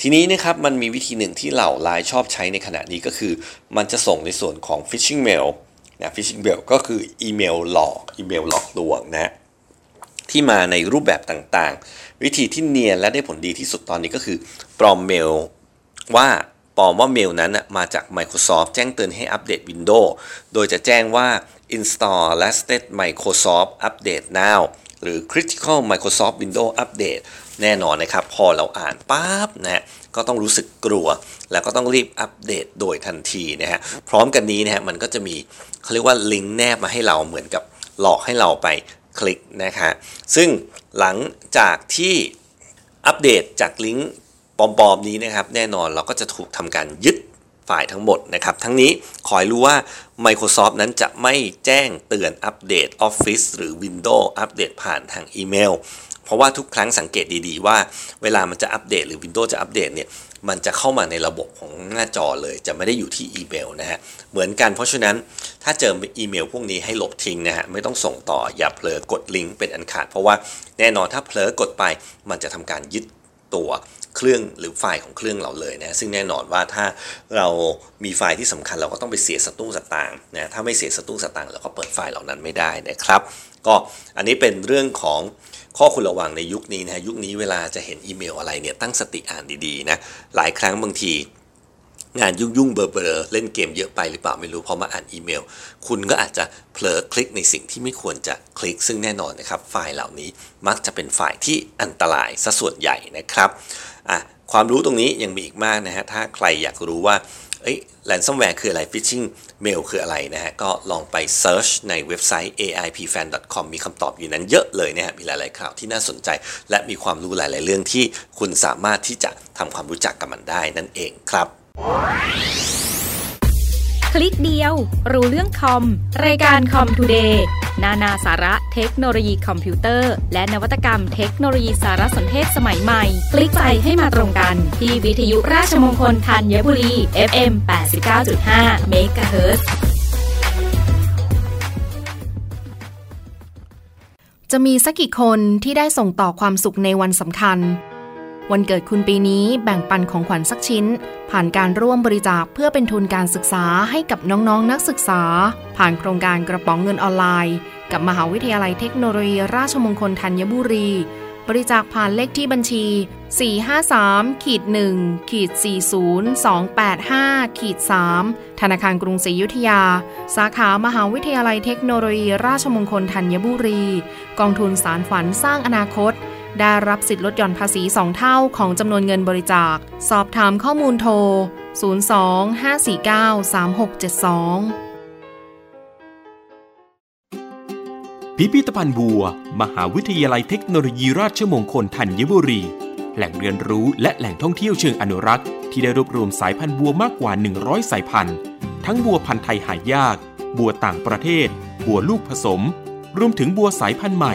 ทีนี้นะครับมันมีวิธีหนึ่งที่เหล่าร้ายชอบใช้ในขณะนี้ก็คือ มันจะส่งในส่วนของ phishing mail นะ phishing mail ก็คืออีเมลหลอกอีเมลหลอกลวงนะที่มาในรูปแบบต่างๆ วิธีที่เนียนและได้ผลดีที่สุดตอนนี้ก็คือปลอมเมลว่าปลอมว่าเมลนั้นมาจาก Microsoft แจ้งเตือนให้อัปเดต Windows โดยจะแจ้งว่า install latest Microsoft Update now หรือ critical Microsoft Windows Update แน่นอนนะครับ พอเราอ่านปั๊บนะ ก็ต้องรู้สึกกลัว แล้วก็ต้องรีบอัปเดตโดยทันทีนะฮะพร้อมกันนี้นะฮะมันก็จะมีเขาเรียกว่าลิงก์แนบมาให้เราเหมือนกับหลอกให้เราไปคลิกนะคะ ซึ่งหลังจากที่อัปเดตจากลิงก์ปลอมๆนี้นะครับ แน่นอนเราก็จะถูกทำการยึดไฟล์ทั้งหมดนะครับ ทั้งนี้ขอให้รู้ว่า Microsoft นั้นจะไม่แจ้งเตือนอัปเดต Office หรือ Windows อัปเดตผ่านทางอีเมล เพราะว่าทุกครั้งสังเกตดีๆว่า เวลามันจะอัปเดตหรือ Windows จะอัปเดตเนี่ยมันจะเข้ามาในระบบของหน้าจอเลย จะไม่ได้อยู่ที่อีเมลนะฮะเหมือนกันเพราะฉะนั้นถ้าเจออีเมลพวกนี้ให้ลบทิ้งนะฮะไม่ต้องส่งต่ออย่าเผลอกดลิงก์เป็นอันขาด เพราะว่าแน่นอนถ้าเผลอกดไปมันจะทำการยึดตัวเครื่องหรือไฟล์ของเครื่องเราเลยนะซึ่งแน่นอนว่าถ้าเรามีไฟล์ที่สำคัญเราก็ต้องไปเสียสตุ้งสตางค์นะถ้าไม่เสียสตุ้งสตางค์เราก็เปิดไฟล์เหล่านั้นไม่ได้นะครับ ก็อันนี้เป็นเรื่องของ ข้อควรระวังในยุคนี้นะยุคนี้เวลาจะเห็นอีเมลอะไรเนี่ยตั้งสติอ่านดีๆนะหลายครั้งบางทีงานยุ่งยุ่งเบอร์เบอร์เล่นเกมเยอะไปหรือเปล่าไม่รู้พอมาอ่านอีเมล คุณก็อาจจะเผลอคลิกในสิ่งที่ไม่ควรจะคลิกซึ่งแน่นอนนะครับ ไฟล์เหล่านี้มักจะเป็นไฟล์ที่อันตรายซะส่วนใหญ่นะครับอะความรู้ตรงนี้ยังมีอีกมากนะฮะถ้าใครอยากรู้ว่าเอ้ยแรนซัมแวร์คืออะไร phishing mail คืออะไรนะฮะ ก็ลองไป search ในเว็บไซต์ aripfan.com มีคำตอบอยู่นั้นเยอะเลยนะฮะ มีหลาย ๆ ข่าวที่น่าสนใจ และมีความรู้หลาย ๆ เรื่องที่คุณสามารถที่จะทำความรู้จักกับมันได้นั่นเองครับ คลิกเดียว รู้เรื่องคอม รายการคอมทูเดย์นานาสาระเทคโนโลยีคอมพิวเตอร์ และนวัตกรรมเทคโนโลยีสารสนเทศสมัยใหม่ คลิกไปให้มาตรงกัน ที่วิทยุราชมงคลธัญบุรี FM 89.5 MHz จะมีสักกี่คนที่ได้ส่งต่อความสุขในวันสำคัญ วันเกิดคุณปีนี้แบ่งปันของขวัญสักชิ้น ผ่านการร่วมบริจาคเพื่อเป็นทุนการศึกษาให้กับน้องๆนนักศึกษา ผ่านโครงการกระป๋องเงินออนไลน์ กับมหาวิทยาลัยเทคโนโลยีราชมงคลธัญบุรี บริจาคผ่านเลขที่บัญชี 453ขีด1ขีด40285ขีด3ธนาคารกรุงศรีอยุธยา สาขามหาวิทยาลัยเทคโนโลยีราชมงคลธัญบุรี กองทุนสารฝันสร้างอนาคต ได้รับสิทธิลดหย่อนภาษี 2 เท่าของจำนวนเงินบริจาค สอบถามข้อมูลโทร 02-549-3672พิพิธภัณฑ์บัว มหาวิทยาลัยเทคโนโลยีราชมงคลธัญบุรี แหล่งเรียนรู้และแหล่งท่องเที่ยวเชิงอนุรักษ์ ที่ได้รวบรวมสายพันธุ์บัวมากกว่า 100 สายพันธุ์ ทั้งบัวพันธุ์ไทยหายาก บัวต่างประเทศ บัวลูกผสม รวมถึงบัวสายพันธุ์ใหม่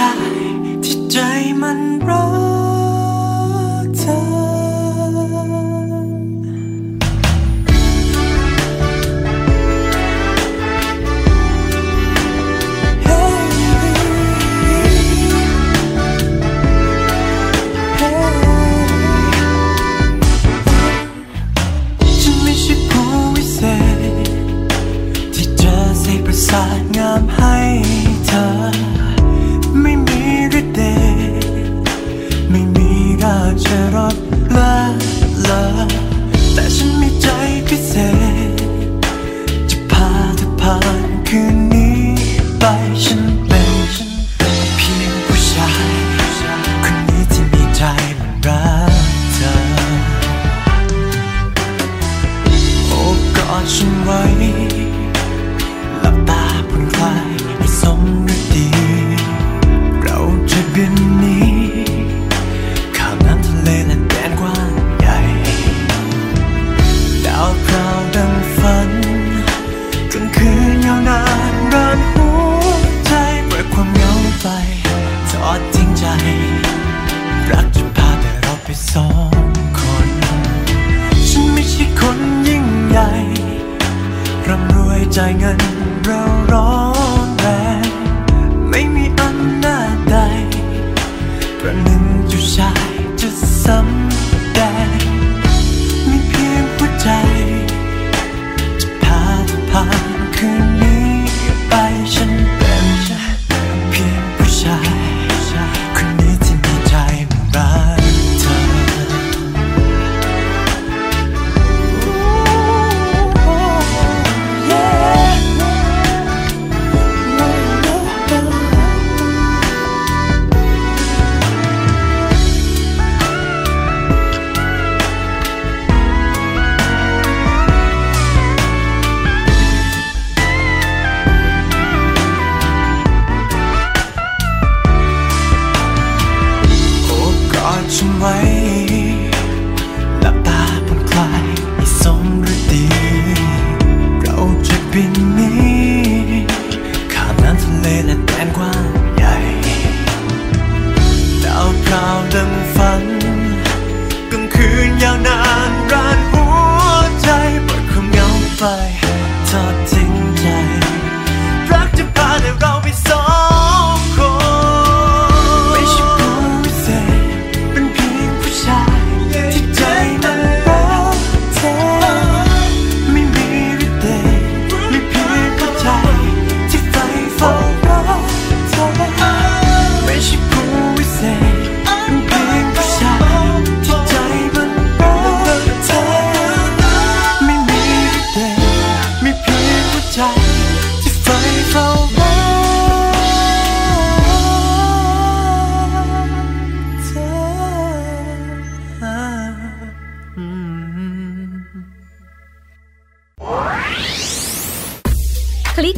ชายที่ใจมันรั รสละเลอแต่ฉันมีใจพิเศษ จะพาเธอผ่านคืนนี้ไปฉันเป็นเพียงผู้ชายคนนี้ที่มีใจมันรักเธอโอ้กอดฉันไว้ จายเงินเรารอ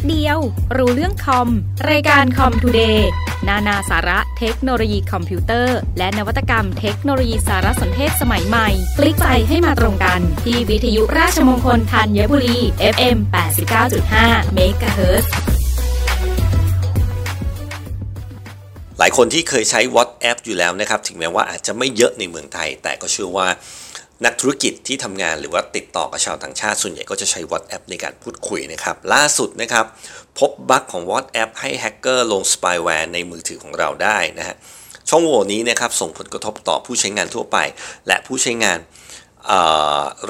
เดียว รู้เรื่องคอม รายการคอมทูเดย์นานาสาระเทคโนโลยีคอมพิวเตอร์ และนวัตกรรมเทคโนโลยีสารสนเทศสมัยใหม่ คลิกไปให้มาตรงกัน ที่วิทยุราชมงคลธัญบุรี FM 89.5 MHz หลายคนที่เคยใช้ WhatsApp อยู่แล้วนะครับ ถึงแม้ว่าอาจจะไม่เยอะในเมืองไทย แต่ก็เชื่อว่า นักธุรกิจที่ทำงานหรือว่าติดต่อกับชาวต่างชาติส่วนใหญ่ก็จะใช้ WhatsApp ในการพูดคุยนะครับ ล่าสุดนะครับ พบบั๊กของ WhatsApp ให้แฮกเกอร์ลงสปายแวร์ในมือถือของเราได้นะฮะช่องโหว่นี้นะครับส่งผลกระทบต่อผู้ใช้งานทั่วไป และผู้ใช้งาน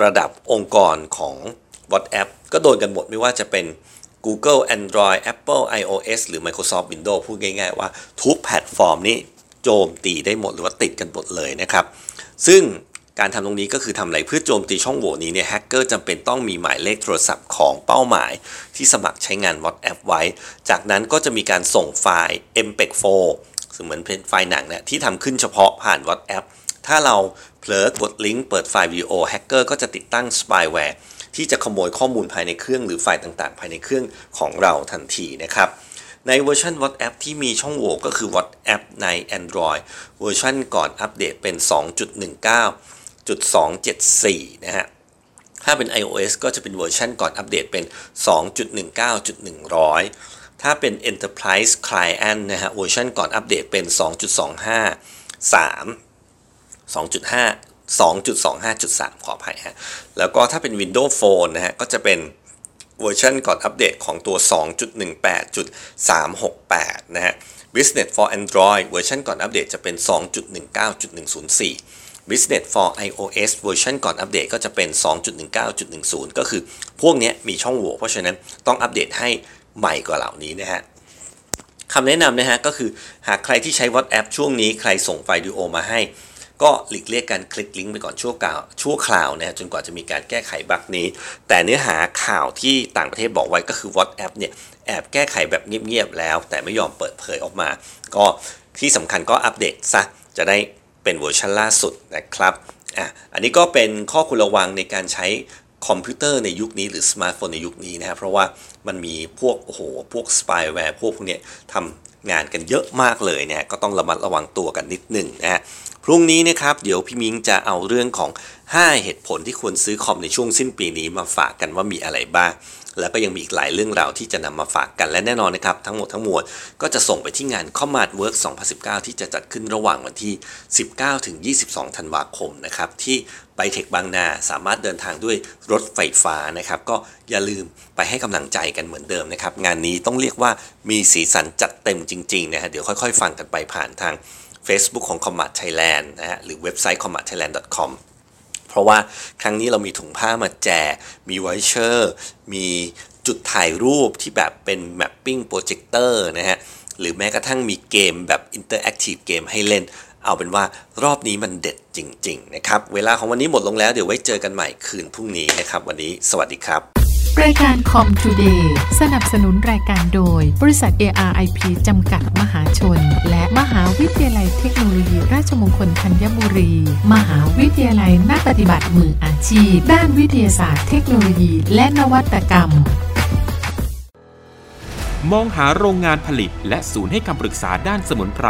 ระดับองค์กรของ WhatsApp ก็โดนกันหมดไม่ว่าจะเป็น Google Android Apple iOS หรือ Microsoft Windows พูดง่ายๆว่าทุกแพลตฟอร์มนี้โจมตีได้หมดหรือว่าติดกันหมดเลยนะครับ ซึ่ง การทำตรงนี้ก็คือทำอะไรเพื่อโจมตีช่องโหว่นี้เนี่ยแฮกเกอร์จำเป็นต้องมีหมายเลขโทรศัพท์ของเป้าหมาย ที่สมัครใช้งาน WhatsApp ไว้ จากนั้นก็จะมีการส่งไฟล์ MPEG-4 ซึ่งเหมือนเป็นไฟล์หนังเนี่ยที่ทำขึ้นเฉพาะผ่าน WhatsApp ถ้าเราเผลอกดลิงก์เปิดไฟล์วิดีโอแฮกเกอร์ก็จะติดตั้งสปายแวร์ที่จะขโมยข้อมูลภายในเครื่องหรือไฟล์ต่างๆ ภายในเครื่องของเราทันทีนะครับในเวอร์ชัน WhatsApp ที่มีช่องโหว่ก็คือ WhatsApp ใน Android เวอร์ชันก่อนอัปเดตเป็น 2.274 นะฮะ ถ้าเป็น iOS ก็จะเป็นเวอร์ชันก่อนอัปเดตเป็น 2.19.100 ถ้าเป็น Enterprise Client นะฮะ เวอร์ชันก่อนอัปเดตเป็น 2.25 3 2.5 2.25.3 ขออภัยฮะ แล้วก็ถ้าเป็น Windows Phone นะฮะ ก็จะเป็นเวอร์ชันก่อนอัปเดตของตัว 2.18.368 นะฮะ Business for Android เวอร์ชันก่อนอัปเดตจะเป็น 2.19.104 Business for iOS เวอร์ชันก่อนอัปเดตก็จะเป็น 2.19.10 ก็คือพวกนี้มีช่องโหว่เพราะฉะนั้นต้องอัปเดตให้ใหม่กว่าเหล่านี้นะฮะคำแนะนำนะฮะก็คือหากใครที่ใช้ WhatsApp ช่วงนี้ใครส่งไฟล์วิดีโอมาให้ ก็หลีกเลี่ยงการคลิกลิงก์ไปก่อนชั่วคราวชั่วคราวนะฮะจนกว่าจะมีการแก้ไขบั๊กนี้ แต่เนื้อหาข่าวที่ต่างประเทศบอกไว้ก็คือ WhatsApp เนี่ยแอบแก้ไขแบบเงียบๆแล้ว แต่ไม่ยอมเปิดเผยออกมา ก็ที่สำคัญก็อัปเดตซะจะได้ เป็นเวอร์ชันล่าสุดนะครับอะอันนี้ก็เป็นข้อควรระวังในการใช้คอมพิวเตอร์ในยุคนี้หรือสมาร์ทโฟนในยุคนี้นะครับเพราะว่ามันมีพวกโอ้โหพวกสปายแวร์พวกพวกเนี้ยทำงานกันเยอะมากเลยเนี่ยก็ต้องระมัดระวังตัวกันนิดหนึ่งนะฮะพรุ่งนี้นะครับเดี๋ยวพี่มิงจะเอาเรื่องของ 5 เหตุผลที่ควรซื้อคอมในช่วงสิ้นปีนี้มาฝากกันว่ามีอะไรบ้าง แล้วก็ยังมีอีกหลายเรื่องราวที่จะนำมาฝากกันและแน่นอนนะครับ ทั้งหมดทั้งมวลก็จะส่งไปที่งาน c o m m a r t Work 2019 ที่จะจัดขึ้นระหว่างวันที่ 19 ถึง 22 ธันวาคมนะครับ ที่ไบเทคบางนาสามารถเดินทางด้วยรถไฟฟ้านะครับ ก็อย่าลืมไปให้กำลังใจกันเหมือนเดิมนะครับ งานนี้ต้องเรียกว่ามีสีสันจัดเต็มจริงๆนะฮะเดี๋ยวค่อยๆ ฟังกันไปผ่านทาง Facebook ของ Combat Thailand นะฮะหรือเว็บไซต์ combatthailand.com เพราะว่าครั้งนี้เรามีถุงผ้ามาแจก มีไวเชอร์มีจุดถ่ายรูปที่แบบเป็น mapping projector นะฮะ หรือแม้กระทั่งมีเกมแบบ interactive เกมให้เล่น เอาเป็นว่ารอบนี้มันเด็ดจริง ๆ นะครับ เวลาของวันนี้หมดลงแล้วเดี๋ยวไว้เจอกันใหม่คืนพรุ่งนี้นะครับ วันนี้สวัสดีครับ รายการคอมทูเดย์สนับสนุนรายการโดย บริษัท ARIP จำกัดมหาชน และมหาวิทยาลัยเทคโนโลยีราชมงคลธัญบุรี มหาวิทยาลัยนักปฏิบัติมืออาชีพ ด้านวิทยาศาสตร์เทคโนโลยี และนวัตกรรม มองหาโรงงานผลิต และศูนย์ให้คำปรึกษาด้านสมุนไพร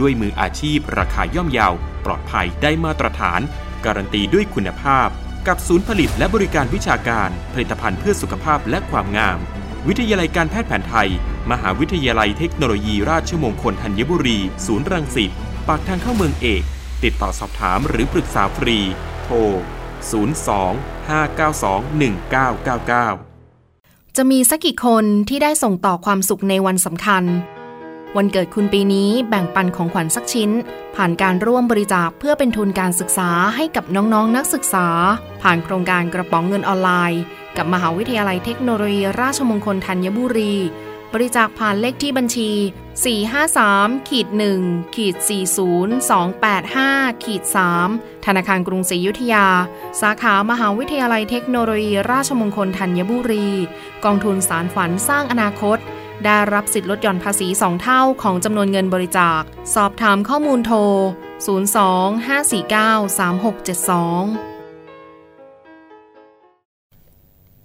ด้วยมืออาชีพ ราคาย่อมเยาว ปลอดภัยได้มาตรฐาน การันตีด้วยคุณภาพ กับศูนย์ผลิตและบริการวิชาการผลิตภัณฑ์เพื่อสุขภาพและความงาม วิทยาลัยการแพทย์แผนไทย มหาวิทยาลัยเทคโนโลยีราชมงคลธัญบุรี ศูนย์รังสิตปากทางเข้าเมืองเอก ติดต่อสอบถามหรือปรึกษาฟรี โทร 02-592-1999 จะมีสักกี่คนที่ได้ส่งต่อความสุขในวันสำคัญ วันเกิดคุณปีนี้แบ่งปันของขวัญสักชิ้น ผ่านการร่วมบริจาคเพื่อเป็นทุนการศึกษาให้กับน้องๆนนักศึกษา ผ่านโครงการกระป๋องเงินออนไลน์ กับมหาวิทยาลัยเทคโนโลยีราชมงคลธัญบุรี บริจาคผ่านเลขที่บัญชี 453ขีด1ขีด40285ขีด3ธนาคารกรุงศรีอยุธยา สาขามหาวิทยาลัยเทคโนโลยีราชมงคลธัญบุรี กองทุนสารฝันสร้างอนาคต ได้รับสิทธิลดหย่อนภาษี 2 เท่าของจำนวนเงินบริจาค สอบถามข้อมูลโทร 02-549-3672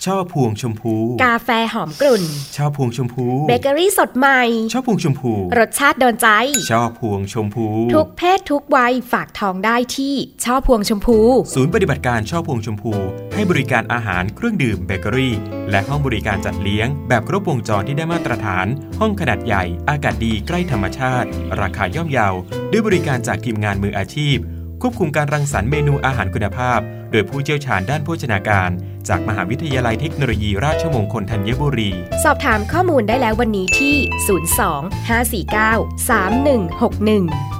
ช่อพวงชมพู กาแฟหอมกลุ่นช่อพวงชมพู เบเกอรี่สดใหม่ช่อพวงชมพู รสชาติโดนใจช่อพวงชมพู ทุกเพศทุกวัยฝากทองได้ที่ช่อพวงชมพู ศูนย์ปฏิบัติการช่อพวงชมพู ให้บริการอาหารเครื่องดื่มเบเกอรี่ และห้องบริการจัดเลี้ยง แบบครบวงจรที่ได้มาตรฐาน ห้องขนาดใหญ่ อากาศดีใกล้ธรรมชาติ ราคาย่อมเยาด้วยบริการจากทีมงานมืออาชีพ ควบคุมการรังสรรค์เมนูอาหารคุณภาพ โดยผู้เชี่ยวชาญด้านโภชนาการ จากมหาวิทยาลัยเทคโนโลยีราชมงคลธัญบุรี สอบถามข้อมูลได้แล้ววันนี้ที่ 02-549-3161